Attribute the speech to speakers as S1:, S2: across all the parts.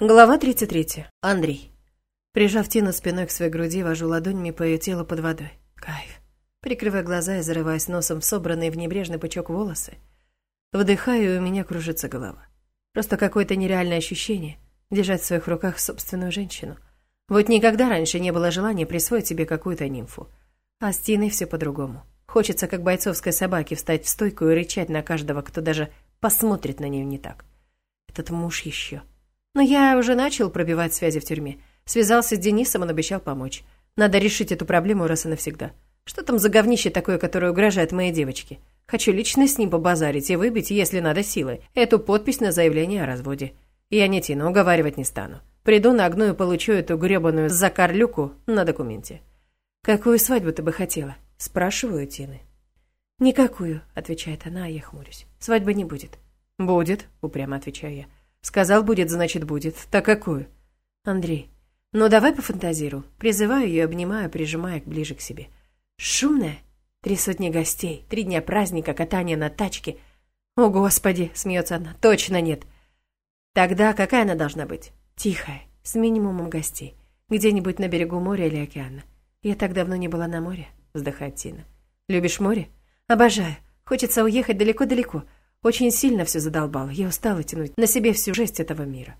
S1: Глава 33. Андрей. Прижав Тину спиной к своей груди, вожу ладонями по ее телу под водой. Кайф. Прикрывая глаза и зарываясь носом в собранные в небрежный пучок волосы, вдыхаю, и у меня кружится голова. Просто какое-то нереальное ощущение держать в своих руках собственную женщину. Вот никогда раньше не было желания присвоить себе какую-то нимфу. А с Тиной все по-другому. Хочется, как бойцовской собаке, встать в стойку и рычать на каждого, кто даже посмотрит на нее не так. Этот муж еще. Но я уже начал пробивать связи в тюрьме. Связался с Денисом, он обещал помочь. Надо решить эту проблему раз и навсегда. Что там за говнище такое, которое угрожает моей девочке? Хочу лично с ним побазарить и выбить, если надо, силой, эту подпись на заявление о разводе. Я не Тину уговаривать не стану. Приду на огну и получу эту гребаную закарлюку на документе. «Какую свадьбу ты бы хотела?» – спрашиваю Тины. «Никакую», – отвечает она, а я хмурюсь. «Свадьбы не будет». «Будет», – упрямо отвечаю я. Сказал будет, значит будет. Так какую? Андрей. Ну давай пофантазирую. Призываю ее, обнимаю, прижимая ближе к себе. Шумная? Три сотни гостей, три дня праздника, катание на тачке. О, Господи, смеется она. Точно нет. Тогда какая она должна быть? Тихая, с минимумом гостей. Где-нибудь на берегу моря или океана. Я так давно не была на море, вздыхает Тина. Любишь море? Обожаю. Хочется уехать далеко-далеко. Очень сильно все задолбало. Я устала тянуть на себе всю жесть этого мира.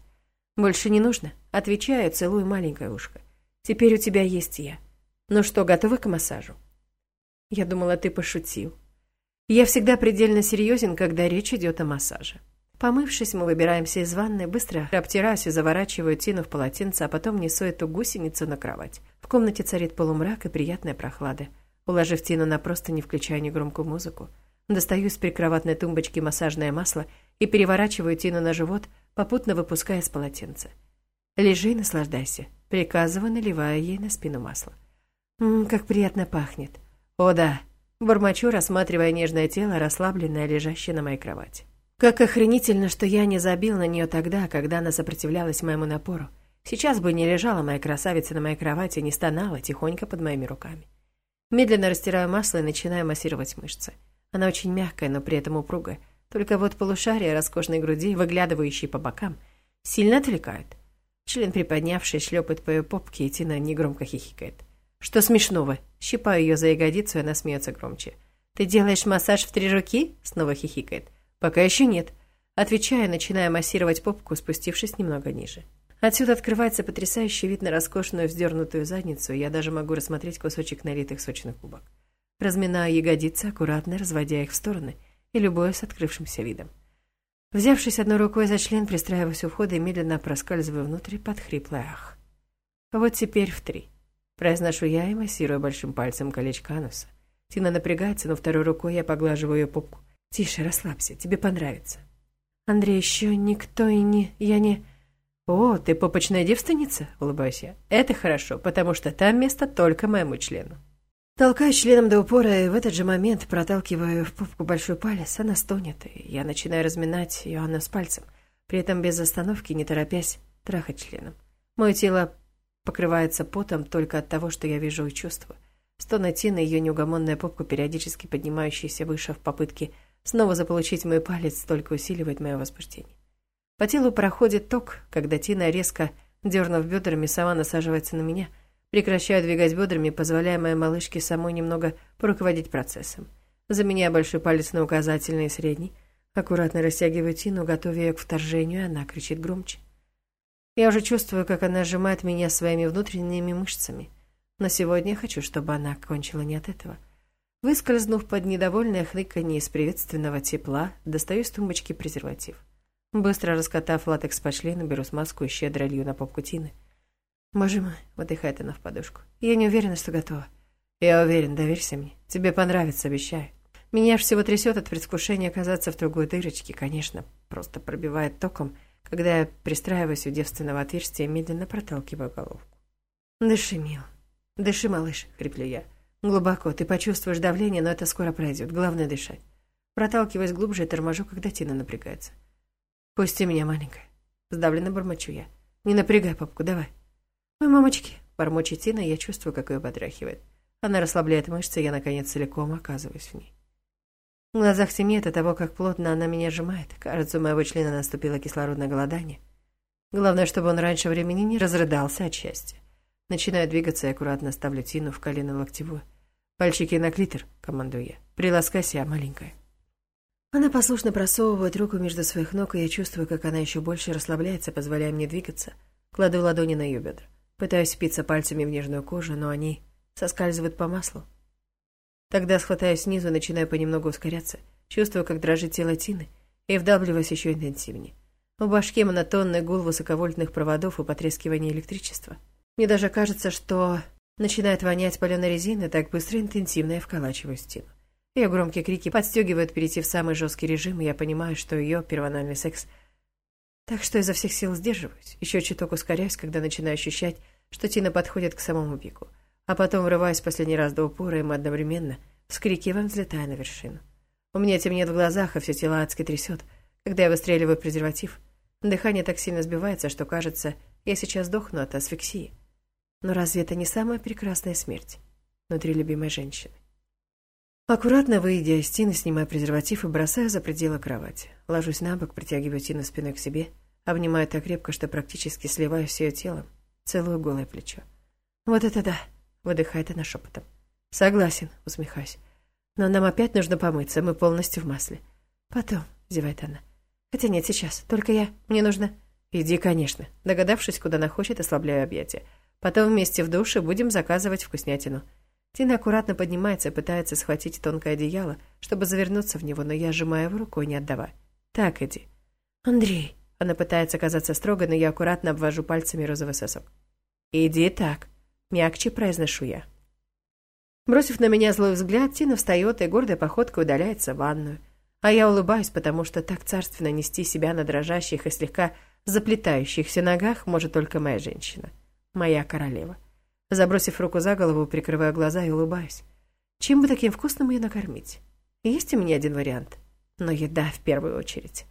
S1: Больше не нужно. Отвечаю, целую маленькое ушко. Теперь у тебя есть я. Ну что, готова к массажу? Я думала, ты пошутил. Я всегда предельно серьезен, когда речь идет о массаже. Помывшись, мы выбираемся из ванны, быстро обтираюсь и заворачиваю Тину в полотенце, а потом несу эту гусеницу на кровать. В комнате царит полумрак и приятная прохлада. Уложив Тину на просто, не включая негромкую музыку, Достаю из прикроватной тумбочки массажное масло и переворачиваю Тину на живот, попутно выпуская из полотенца. «Лежи и наслаждайся», — приказываю, наливая ей на спину масло. «Ммм, как приятно пахнет». «О да», — бормочу, рассматривая нежное тело, расслабленное, лежащее на моей кровати. Как охренительно, что я не забил на нее тогда, когда она сопротивлялась моему напору. Сейчас бы не лежала моя красавица на моей кровати, не стонала тихонько под моими руками. Медленно растираю масло и начинаю массировать мышцы. Она очень мягкая, но при этом упругая. Только вот полушария роскошной груди, выглядывающие по бокам, сильно отвлекают. Член приподнявший шлепает по ее попке, и Тина негромко хихикает. «Что смешного?» Щипаю ее за ягодицу, и она смеется громче. «Ты делаешь массаж в три руки?» Снова хихикает. «Пока еще нет». Отвечая, начиная массировать попку, спустившись немного ниже. Отсюда открывается потрясающий вид на роскошную вздернутую задницу, и я даже могу рассмотреть кусочек налитых сочных губок. Разминаю ягодицы, аккуратно разводя их в стороны и любуясь открывшимся видом. Взявшись одной рукой за член, пристраиваюсь у входа и медленно проскальзываю внутрь под хриплый ах. Вот теперь в три. Произношу я и массирую большим пальцем колечко ануса. Тина напрягается, но второй рукой я поглаживаю ее попку. «Тише, расслабься, тебе понравится». «Андрей, еще никто и не... Я не...» «О, ты попочная девственница?» — улыбаюсь я. «Это хорошо, потому что там место только моему члену». Толкаю членом до упора, и в этот же момент проталкиваю в попку большой палец. Она стонет, и я начинаю разминать анус с пальцем, при этом без остановки, не торопясь, трахать членом. Мое тело покрывается потом только от того, что я вижу и чувствую. Стоны Тины, ее неугомонная попка, периодически поднимающаяся выше в попытке снова заполучить мой палец, только усиливает мое возбуждение. По телу проходит ток, когда Тина, резко дернув бедрами, сама насаживается на меня — Прекращаю двигать бедрами, позволяя моей малышке самой немного поруководить процессом. Заменяя большой палец на указательный и средний. Аккуратно растягиваю Тину, готовя ее к вторжению, она кричит громче. Я уже чувствую, как она сжимает меня своими внутренними мышцами. Но сегодня я хочу, чтобы она кончила не от этого. Выскользнув под недовольное хныканье из приветственного тепла, достаю из тумбочки презерватив. Быстро раскатав латекс по члену, беру смазку и щедро лью на попку Тины. «Боже мой», — выдыхает она в подушку. «Я не уверена, что готова». «Я уверен, доверься мне. Тебе понравится, обещаю». Меня всего трясет от предвкушения оказаться в другой дырочке, конечно, просто пробивает током, когда я пристраиваюсь у девственного отверстия и медленно проталкиваю головку. «Дыши, мил. Дыши, малыш», — хриплю я. «Глубоко. Ты почувствуешь давление, но это скоро пройдет. Главное — дышать». Проталкиваясь глубже торможу, когда Тина напрягается. «Пусти меня, маленькая». Сдавленно бормочу я. «Не напрягай попку, давай». «Ой, мамочки!» – бормочет Тина, я чувствую, как ее потряхивает. Она расслабляет мышцы, я, наконец, целиком оказываюсь в ней. В глазах темнеет от того, как плотно она меня сжимает. Кажется, у моего члена наступило кислородное голодание. Главное, чтобы он раньше времени не разрыдался от счастья. Начинаю двигаться и аккуратно ставлю Тину в колено локтевую. «Пальчики на клитор», — командую я. «Приласкайся, маленькая». Она послушно просовывает руку между своих ног, и я чувствую, как она еще больше расслабляется, позволяя мне двигаться. Кладу ладони на ее бедра. Пытаюсь впиться пальцами в нежную кожу, но они соскальзывают по маслу. Тогда схватаюсь снизу, начинаю понемногу ускоряться. Чувствую, как дрожит тело Тины, и вдавливаюсь еще интенсивнее. В башке монотонный гул высоковольтных проводов и потрескивание электричества. Мне даже кажется, что начинает вонять паленой резины, так быстро и интенсивно я вколачиваю стену. Ее громкие крики подстегивают перейти в самый жесткий режим, и я понимаю, что ее первональный секс... Так что изо всех сил сдерживаюсь, еще чуток ускоряюсь, когда начинаю ощущать, что Тина подходит к самому пику. А потом врываюсь последний раз до упора, и мы одновременно, вскрикиваем, взлетая на вершину. У меня темнеет в глазах, а все тело адски трясет, когда я выстреливаю презерватив. Дыхание так сильно сбивается, что кажется, я сейчас сдохну от асфиксии. Но разве это не самая прекрасная смерть внутри любимой женщины? Аккуратно выйдя из Тины, снимаю презерватив и бросаю за пределы кровати. Ложусь на бок, притягиваю Тину спиной к себе, обнимаю так крепко, что практически сливаюсь с ее телом, целую голое плечо. «Вот это да!» — выдыхает она шепотом. «Согласен», — усмехаюсь. «Но нам опять нужно помыться, мы полностью в масле». «Потом», — зевает она. «Хотя нет, сейчас. Только я. Мне нужно...» «Иди, конечно». Догадавшись, куда она хочет, ослабляю объятия. Потом вместе в душе будем заказывать вкуснятину. Тина аккуратно поднимается и пытается схватить тонкое одеяло, чтобы завернуться в него, но я сжимаю его рукой, не отдавая. «Так, иди». «Андрей». Она пытается казаться строго, но я аккуратно обвожу пальцами розовый сосок. «Иди так», — мягче произношу я. Бросив на меня злой взгляд, Тина встает и гордой походкой удаляется в ванную. А я улыбаюсь, потому что так царственно нести себя на дрожащих и слегка заплетающихся ногах может только моя женщина моя королева. Забросив руку за голову, прикрываю глаза и улыбаюсь. Чем бы таким вкусным ее накормить? Есть у меня один вариант, но еда в первую очередь.